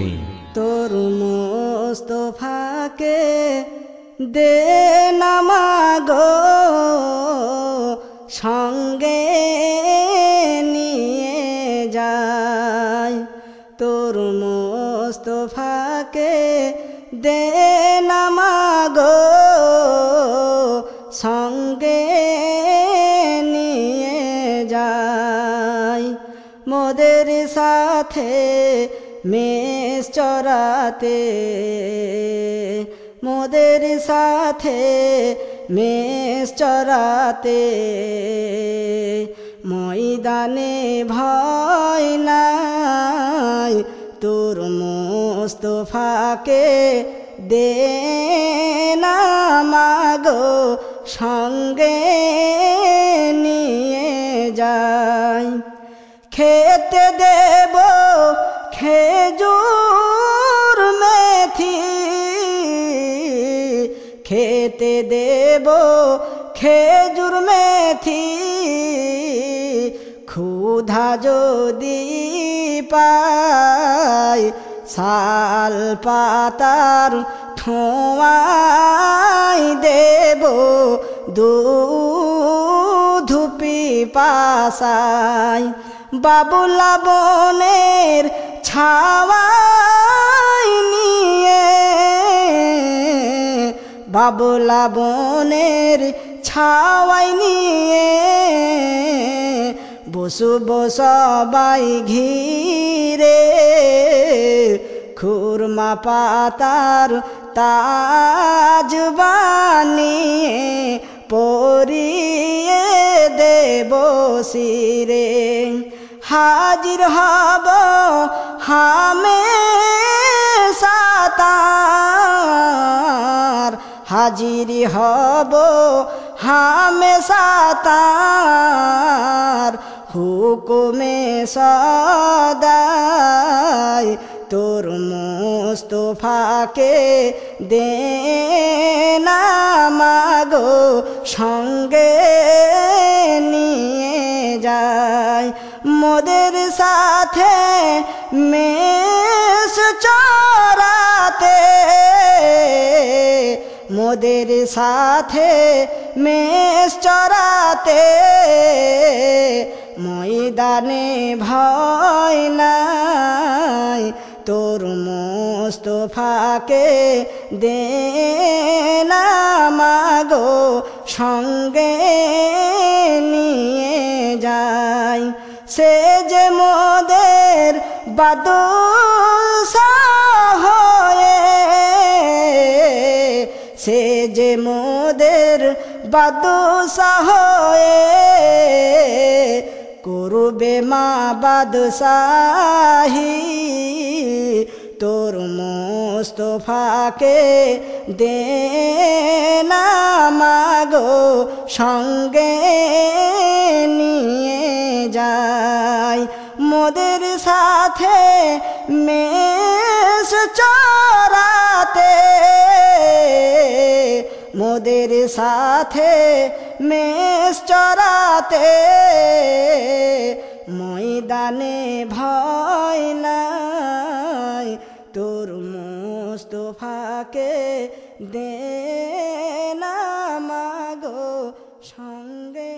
তুমি তোর দে নামাগো সঙ্গে নিয়ে যায় তোর মোস্তফাকে দে নামাগো সঙ্গে নিয়ে যায় মোদের সাথে চরাতে মোদের সাথে মেষ চরাতে ময়দানে ভয় নাই তোর মোস্তফাকে দে না মাগো সঙ্গে। খেতে দেব, খেজুর মেথি। ক্ষুধা যদি পাই শাল পাতার ঠোঁয়াই দেব। দুধুপি পাশাই বাবুলা বনের ছাওয়াই বাবুলা বনের ছাওয়াই নিয়ে বসু বসবাই ঘিরে। খুরমা পাতার তাজ বানিয়ে পরিয়ে দেব শিরে। হাজির হব হামে সাতার হাজির হব হামে সাতার হুকুমে সদায় তোর মোস্তফাকে দে না মাগো সঙ্গে নিয়ে যায় মোদের সাথে মেষ চরাতে মোদের সাথে মেষ চরাতে ময়দানে ভয় নাই। তোর মোস্তফাকে দে মাগো, সঙ্গে নিয়ে যায় সে যে মোদের বাদশা হয়ে সে যে মোদের বাদশা হয়ে করবে মা বাদশাহী। তোর মোস্তফাকে দে মাগো, সঙ্গে নিয়ে যায় মোদের সাথে মেষ চরাতে মোদের সাথে মেস চরাতে ময়দানে ভয় নাই। তোর মুস্তফাকে দে না মাগো সঙ্গে।